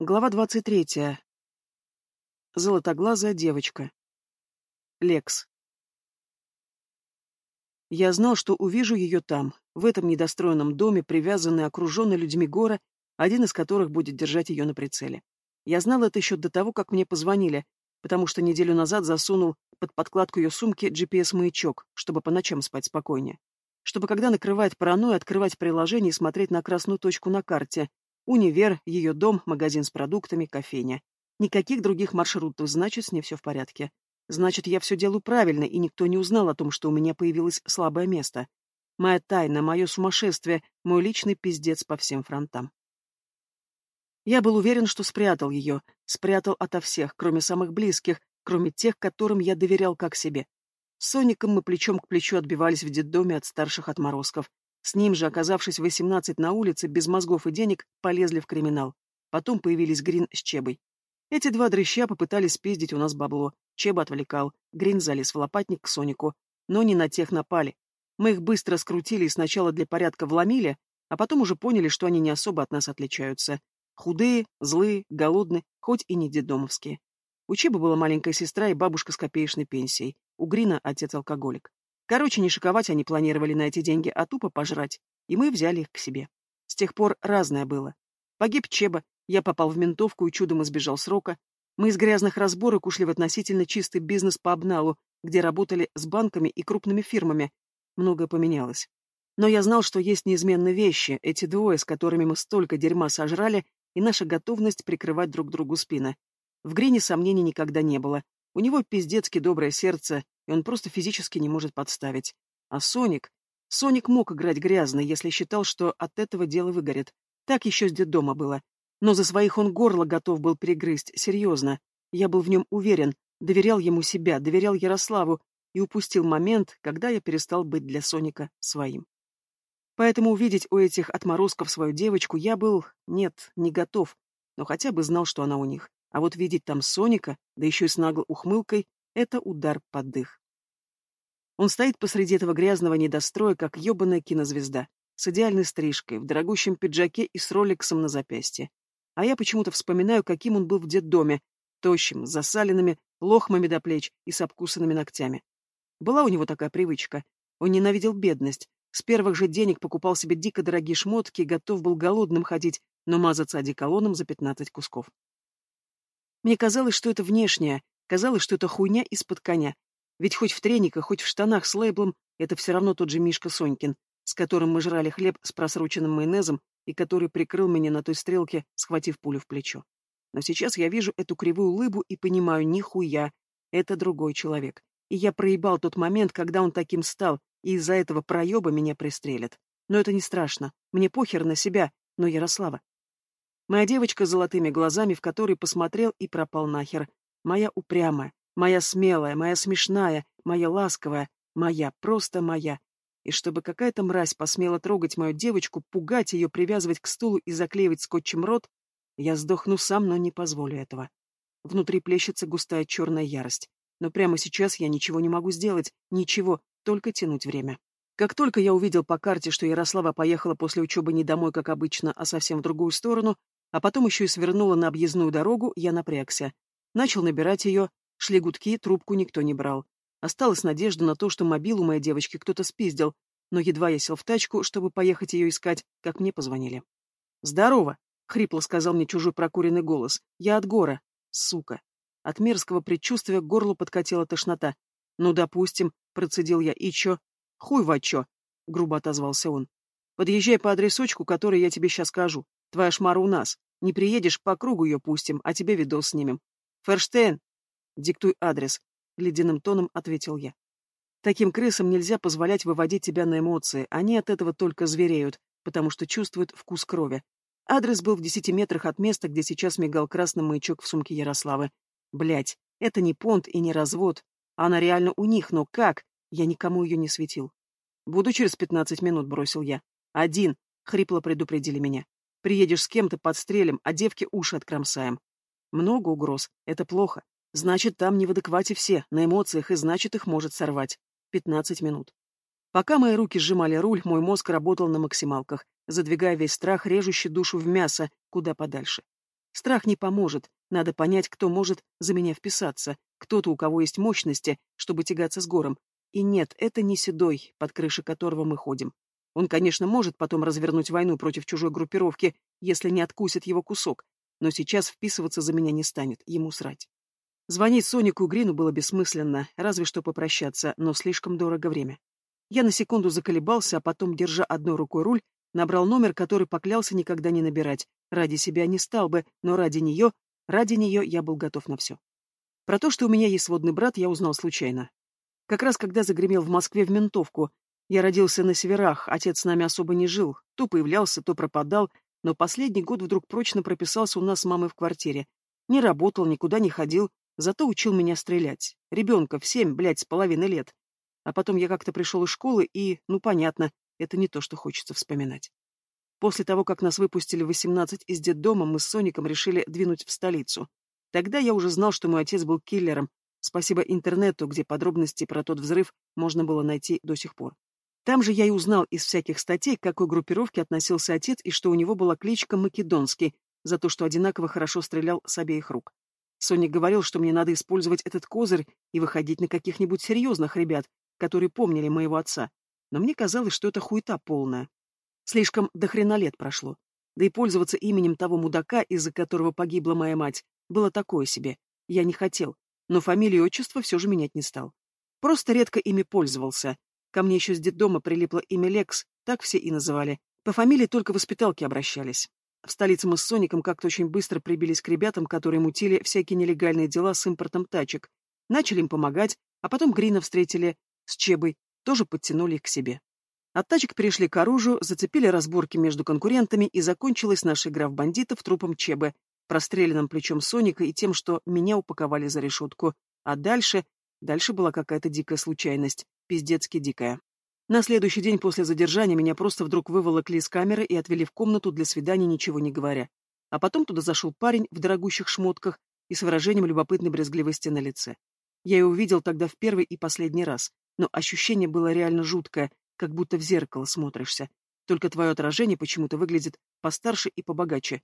Глава двадцать третья. Золотоглазая девочка. Лекс. Я знал, что увижу ее там, в этом недостроенном доме, привязанной, окруженной людьми гора, один из которых будет держать ее на прицеле. Я знал это еще до того, как мне позвонили, потому что неделю назад засунул под подкладку ее сумки GPS-маячок, чтобы по ночам спать спокойнее. Чтобы, когда накрывает паранойя, открывать приложение и смотреть на красную точку на карте, Универ, ее дом, магазин с продуктами, кофейня. Никаких других маршрутов, значит, с ней все в порядке. Значит, я все делаю правильно, и никто не узнал о том, что у меня появилось слабое место. Моя тайна, мое сумасшествие, мой личный пиздец по всем фронтам. Я был уверен, что спрятал ее, спрятал ото всех, кроме самых близких, кроме тех, которым я доверял как себе. С Соником мы плечом к плечу отбивались в детдоме от старших отморозков. С ним же, оказавшись в 18 на улице, без мозгов и денег, полезли в криминал. Потом появились Грин с Чебой. Эти два дрыща попытались спиздить у нас бабло. Чеба отвлекал. Грин залез в лопатник к Сонику. Но не на тех напали. Мы их быстро скрутили и сначала для порядка вломили, а потом уже поняли, что они не особо от нас отличаются. Худые, злые, голодные, хоть и не дедомовские. У Чебы была маленькая сестра и бабушка с копеечной пенсией. У Грина отец-алкоголик. Короче, не шиковать они планировали на эти деньги, а тупо пожрать. И мы взяли их к себе. С тех пор разное было. Погиб Чеба, я попал в ментовку и чудом избежал срока. Мы из грязных разборок ушли в относительно чистый бизнес по обналу, где работали с банками и крупными фирмами. Многое поменялось. Но я знал, что есть неизменные вещи, эти двое, с которыми мы столько дерьма сожрали, и наша готовность прикрывать друг другу спины. В Грине сомнений никогда не было. У него пиздецки доброе сердце, и он просто физически не может подставить. А Соник... Соник мог играть грязно, если считал, что от этого дело выгорит. Так еще с детдома было. Но за своих он горло готов был перегрызть, серьезно. Я был в нем уверен, доверял ему себя, доверял Ярославу и упустил момент, когда я перестал быть для Соника своим. Поэтому увидеть у этих отморозков свою девочку я был, нет, не готов, но хотя бы знал, что она у них. А вот видеть там Соника, да еще и с наглой ухмылкой, это удар под дых. Он стоит посреди этого грязного недостроя, как ебаная кинозвезда, с идеальной стрижкой, в дорогущем пиджаке и с роликсом на запястье. А я почему-то вспоминаю, каким он был в детдоме, тощим, с засаленными лохмами до плеч и с обкусанными ногтями. Была у него такая привычка. Он ненавидел бедность. С первых же денег покупал себе дико дорогие шмотки и готов был голодным ходить, но мазаться одеколоном за пятнадцать кусков. Мне казалось, что это внешнее, Казалось, что это хуйня из-под коня. Ведь хоть в трениках, хоть в штанах с лейблом, это все равно тот же Мишка Сонькин, с которым мы жрали хлеб с просроченным майонезом и который прикрыл меня на той стрелке, схватив пулю в плечо. Но сейчас я вижу эту кривую улыбу и понимаю, нихуя, это другой человек. И я проебал тот момент, когда он таким стал, и из-за этого проеба меня пристрелят. Но это не страшно. Мне похер на себя, но Ярослава. Моя девочка с золотыми глазами, в которой посмотрел и пропал нахер, Моя упрямая, моя смелая, моя смешная, моя ласковая, моя, просто моя. И чтобы какая-то мразь посмела трогать мою девочку, пугать ее, привязывать к стулу и заклеивать скотчем рот, я сдохну сам, но не позволю этого. Внутри плещется густая черная ярость. Но прямо сейчас я ничего не могу сделать, ничего, только тянуть время. Как только я увидел по карте, что Ярослава поехала после учебы не домой, как обычно, а совсем в другую сторону, а потом еще и свернула на объездную дорогу, я напрягся. Начал набирать ее, шли гудки, трубку никто не брал. Осталась надежда на то, что мобилу моей девочки кто-то спиздил, но едва я сел в тачку, чтобы поехать ее искать, как мне позвонили. «Здорово!» — хрипло сказал мне чужой прокуренный голос. «Я от гора. Сука!» От мерзкого предчувствия к горлу подкатила тошнота. «Ну, допустим», — процедил я, — «и чё?» «Хуй во чё!» — грубо отозвался он. «Подъезжай по адресочку, который я тебе сейчас скажу. Твоя шмара у нас. Не приедешь, по кругу ее пустим, а тебе видос снимем. «Ферштейн!» «Диктуй адрес», — ледяным тоном ответил я. «Таким крысам нельзя позволять выводить тебя на эмоции, они от этого только звереют, потому что чувствуют вкус крови. Адрес был в десяти метрах от места, где сейчас мигал красный маячок в сумке Ярославы. Блять, это не понт и не развод. Она реально у них, но как? Я никому ее не светил. Буду через пятнадцать минут, бросил я. Один, хрипло предупредили меня. Приедешь с кем-то, подстрелим, а девке уши откромсаем. Много угроз. Это плохо. Значит, там не в адеквате все, на эмоциях, и значит, их может сорвать. Пятнадцать минут. Пока мои руки сжимали руль, мой мозг работал на максималках, задвигая весь страх, режущий душу в мясо, куда подальше. Страх не поможет, надо понять, кто может за меня вписаться, кто-то, у кого есть мощности, чтобы тягаться с гором. И нет, это не Седой, под крышей которого мы ходим. Он, конечно, может потом развернуть войну против чужой группировки, если не откусит его кусок, но сейчас вписываться за меня не станет, ему срать. Звонить Сонику Грину было бессмысленно, разве что попрощаться, но слишком дорого время. Я на секунду заколебался, а потом, держа одной рукой руль, набрал номер, который поклялся никогда не набирать. Ради себя не стал бы, но ради нее, ради нее я был готов на все. Про то, что у меня есть сводный брат, я узнал случайно. Как раз когда загремел в Москве в ментовку. Я родился на северах, отец с нами особо не жил, то появлялся, то пропадал, но последний год вдруг прочно прописался у нас с мамой в квартире. Не работал, никуда не ходил, зато учил меня стрелять. Ребенка в семь, блядь, с половиной лет. А потом я как-то пришел из школы и, ну понятно, это не то, что хочется вспоминать. После того, как нас выпустили в 18 из детдома, мы с Соником решили двинуть в столицу. Тогда я уже знал, что мой отец был киллером, спасибо интернету, где подробности про тот взрыв можно было найти до сих пор. Там же я и узнал из всяких статей, к какой группировке относился отец и что у него была кличка Македонский, за то, что одинаково хорошо стрелял с обеих рук. Соник говорил, что мне надо использовать этот козырь и выходить на каких-нибудь серьезных ребят, которые помнили моего отца. Но мне казалось, что это хуета полная. Слишком до хрена лет прошло. Да и пользоваться именем того мудака, из-за которого погибла моя мать, было такое себе. Я не хотел, но фамилию и отчество все же менять не стал. Просто редко ими пользовался. Ко мне еще с детдома прилипло имя Лекс, так все и называли. По фамилии только воспиталки обращались. В столице мы с Соником как-то очень быстро прибились к ребятам, которые мутили всякие нелегальные дела с импортом тачек. Начали им помогать, а потом Грина встретили с Чебой, тоже подтянули их к себе. От тачек перешли к оружию, зацепили разборки между конкурентами, и закончилась наша игра в бандитов трупом Чебы, простреленным плечом Соника и тем, что меня упаковали за решетку. А дальше... Дальше была какая-то дикая случайность, пиздецки дикая. На следующий день после задержания меня просто вдруг выволокли из камеры и отвели в комнату для свидания, ничего не говоря. А потом туда зашел парень в дорогущих шмотках и с выражением любопытной брезгливости на лице. Я его увидел тогда в первый и последний раз, но ощущение было реально жуткое, как будто в зеркало смотришься. Только твое отражение почему-то выглядит постарше и побогаче.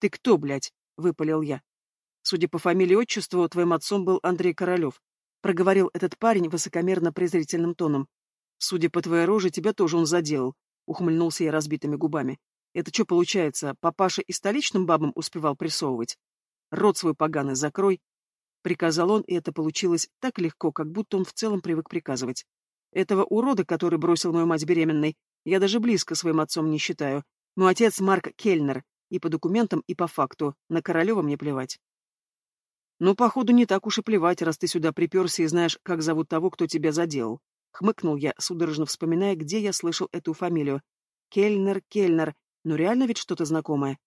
«Ты кто, блядь?» — выпалил я. Судя по фамилии и отчеству, твоим отцом был Андрей Королев. Проговорил этот парень высокомерно-презрительным тоном. Судя по твоей роже, тебя тоже он заделал, ухмыльнулся я разбитыми губами. Это что получается, папаша и столичным бабам успевал прессовывать? Рот свой поганый закрой. Приказал он, и это получилось так легко, как будто он в целом привык приказывать. Этого урода, который бросил мою мать беременной, я даже близко своим отцом не считаю. Мой отец Марк Кельнер, и по документам, и по факту. На Королева мне плевать. Ну, походу, не так уж и плевать, раз ты сюда приперся и знаешь, как зовут того, кто тебя заделал. Хмыкнул я, судорожно вспоминая, где я слышал эту фамилию. Кельнер, Кельнер. Ну реально ведь что-то знакомое.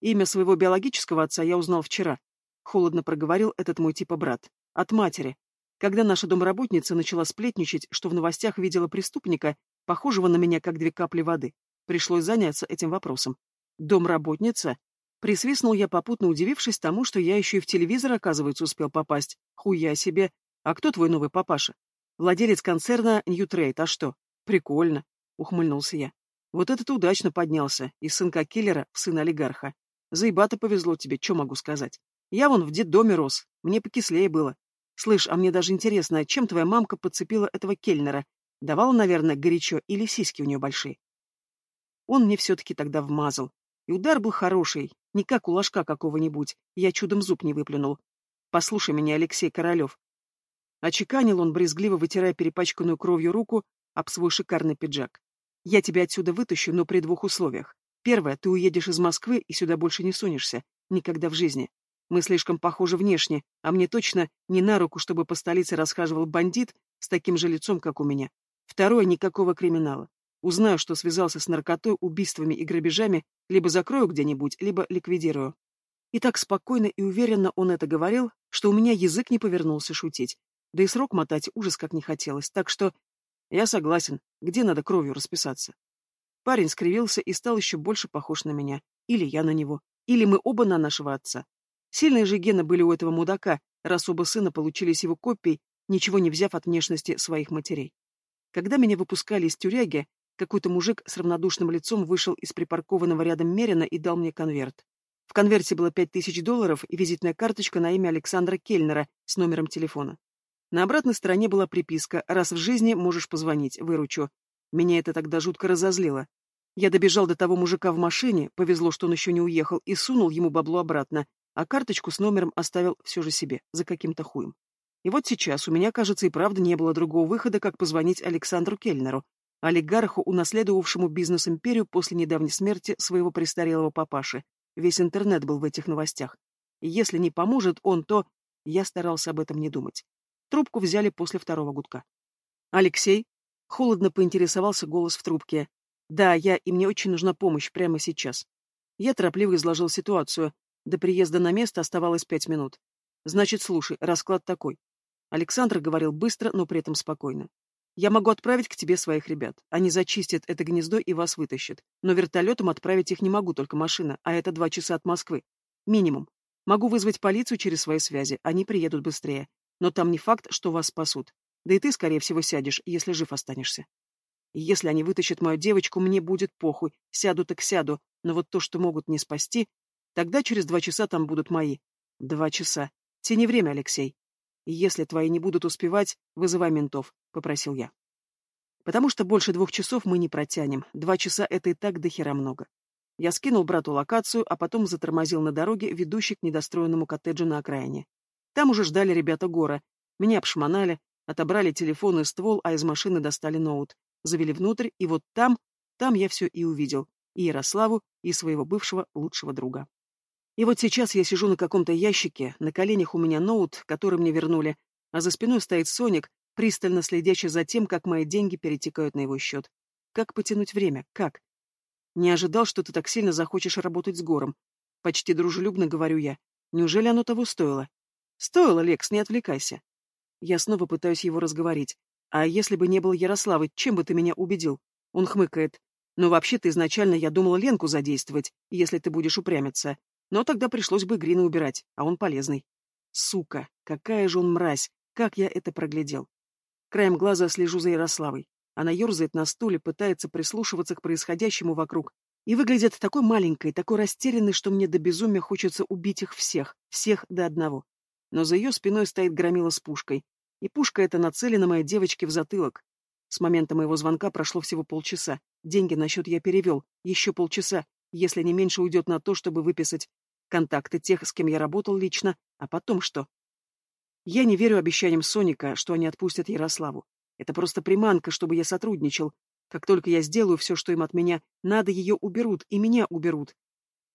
Имя своего биологического отца я узнал вчера. Холодно проговорил этот мой типа брат. От матери. Когда наша домработница начала сплетничать, что в новостях видела преступника, похожего на меня как две капли воды, пришлось заняться этим вопросом. Домработница? Присвистнул я, попутно удивившись тому, что я еще и в телевизор, оказывается, успел попасть. Хуя себе. А кто твой новый папаша? Владелец концерна Ньютрейд, а что? Прикольно, ухмыльнулся я. Вот это ты удачно поднялся, из сынка киллера в сына олигарха. Заебато повезло тебе, что могу сказать. Я вон в детдоме рос, мне покислее было. Слышь, а мне даже интересно, чем твоя мамка подцепила этого кельнера? Давала, наверное, горячо или сиськи у нее большие? Он мне все-таки тогда вмазал. И удар был хороший, не как у ложка какого-нибудь, я чудом зуб не выплюнул. Послушай меня, Алексей Королев, Очеканил он, брезгливо вытирая перепачканную кровью руку об свой шикарный пиджак. «Я тебя отсюда вытащу, но при двух условиях. Первое, ты уедешь из Москвы и сюда больше не сунешься. Никогда в жизни. Мы слишком похожи внешне, а мне точно не на руку, чтобы по столице расхаживал бандит с таким же лицом, как у меня. Второе, никакого криминала. Узнаю, что связался с наркотой, убийствами и грабежами, либо закрою где-нибудь, либо ликвидирую. И так спокойно и уверенно он это говорил, что у меня язык не повернулся шутить. Да и срок мотать ужас как не хотелось, так что... Я согласен, где надо кровью расписаться. Парень скривился и стал еще больше похож на меня. Или я на него. Или мы оба на нашего отца. Сильные же гены были у этого мудака, раз оба сына получились его копией, ничего не взяв от внешности своих матерей. Когда меня выпускали из тюряги, какой-то мужик с равнодушным лицом вышел из припаркованного рядом Мерина и дал мне конверт. В конверте было пять тысяч долларов и визитная карточка на имя Александра Кельнера с номером телефона. На обратной стороне была приписка «Раз в жизни можешь позвонить, выручу». Меня это тогда жутко разозлило. Я добежал до того мужика в машине, повезло, что он еще не уехал, и сунул ему бабло обратно, а карточку с номером оставил все же себе, за каким-то хуем. И вот сейчас у меня, кажется, и правда не было другого выхода, как позвонить Александру Кельнеру, олигарху, унаследовавшему бизнес-империю после недавней смерти своего престарелого папаши. Весь интернет был в этих новостях. Если не поможет он, то... Я старался об этом не думать. Трубку взяли после второго гудка. «Алексей?» — холодно поинтересовался голос в трубке. «Да, я, и мне очень нужна помощь прямо сейчас». Я торопливо изложил ситуацию. До приезда на место оставалось пять минут. «Значит, слушай, расклад такой». Александр говорил быстро, но при этом спокойно. «Я могу отправить к тебе своих ребят. Они зачистят это гнездо и вас вытащат. Но вертолетом отправить их не могу, только машина, а это два часа от Москвы. Минимум. Могу вызвать полицию через свои связи, они приедут быстрее. Но там не факт, что вас спасут. Да и ты, скорее всего, сядешь, если жив останешься. Если они вытащат мою девочку, мне будет похуй. Сяду так сяду. Но вот то, что могут не спасти, тогда через два часа там будут мои. Два часа. Тяни время, Алексей. Если твои не будут успевать, вызывай ментов, — попросил я. Потому что больше двух часов мы не протянем. Два часа — это и так дохера много. Я скинул брату локацию, а потом затормозил на дороге, ведущей к недостроенному коттеджу на окраине. Там уже ждали ребята Гора. Меня обшмонали, отобрали телефон и ствол, а из машины достали ноут завели внутрь, и вот там, там я все и увидел. И Ярославу, и своего бывшего лучшего друга. И вот сейчас я сижу на каком-то ящике, на коленях у меня ноут, который мне вернули, а за спиной стоит Соник, пристально следящий за тем, как мои деньги перетекают на его счет. Как потянуть время? Как? Не ожидал, что ты так сильно захочешь работать с Гором. Почти дружелюбно говорю я. Неужели оно того стоило? Стоило, Лекс, не отвлекайся. Я снова пытаюсь его разговорить. А если бы не был Ярославы, чем бы ты меня убедил? Он хмыкает. Но вообще-то изначально я думала Ленку задействовать, если ты будешь упрямиться. Но тогда пришлось бы Грина убирать, а он полезный. Сука, какая же он мразь, как я это проглядел. Краем глаза слежу за Ярославой. Она ерзает на стуле, пытается прислушиваться к происходящему вокруг. И выглядит такой маленькой, такой растерянной, что мне до безумия хочется убить их всех, всех до одного. Но за ее спиной стоит громила с пушкой, и пушка эта нацелена моей девочке в затылок. С момента моего звонка прошло всего полчаса. Деньги на счет я перевел. Еще полчаса, если не меньше уйдет на то, чтобы выписать контакты тех, с кем я работал лично. А потом что? Я не верю обещаниям Соника, что они отпустят Ярославу. Это просто приманка, чтобы я сотрудничал. Как только я сделаю все, что им от меня, надо ее уберут, и меня уберут.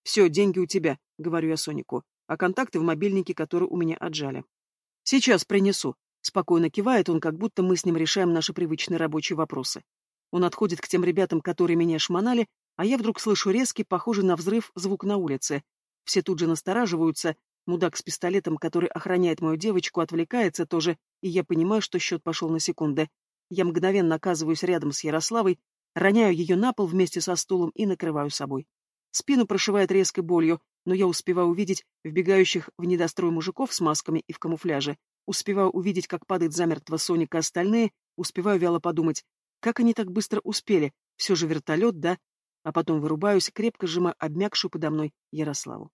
Все, деньги у тебя, говорю я Сонику, а контакты в мобильнике, которые у меня отжали. Сейчас принесу. Спокойно кивает он, как будто мы с ним решаем наши привычные рабочие вопросы. Он отходит к тем ребятам, которые меня шмонали, а я вдруг слышу резкий, похожий на взрыв, звук на улице. Все тут же настораживаются, мудак с пистолетом, который охраняет мою девочку, отвлекается тоже, и я понимаю, что счет пошел на секунды. Я мгновенно оказываюсь рядом с Ярославой, роняю ее на пол вместе со стулом и накрываю собой. Спину прошивает резкой болью, но я успеваю увидеть вбегающих в недострой мужиков с масками и в камуфляже, Успеваю увидеть, как падает замертво Соника остальные, успеваю вяло подумать, как они так быстро успели, все же вертолет, да? А потом вырубаюсь, крепко сжимая обмякшую подо мной Ярославу.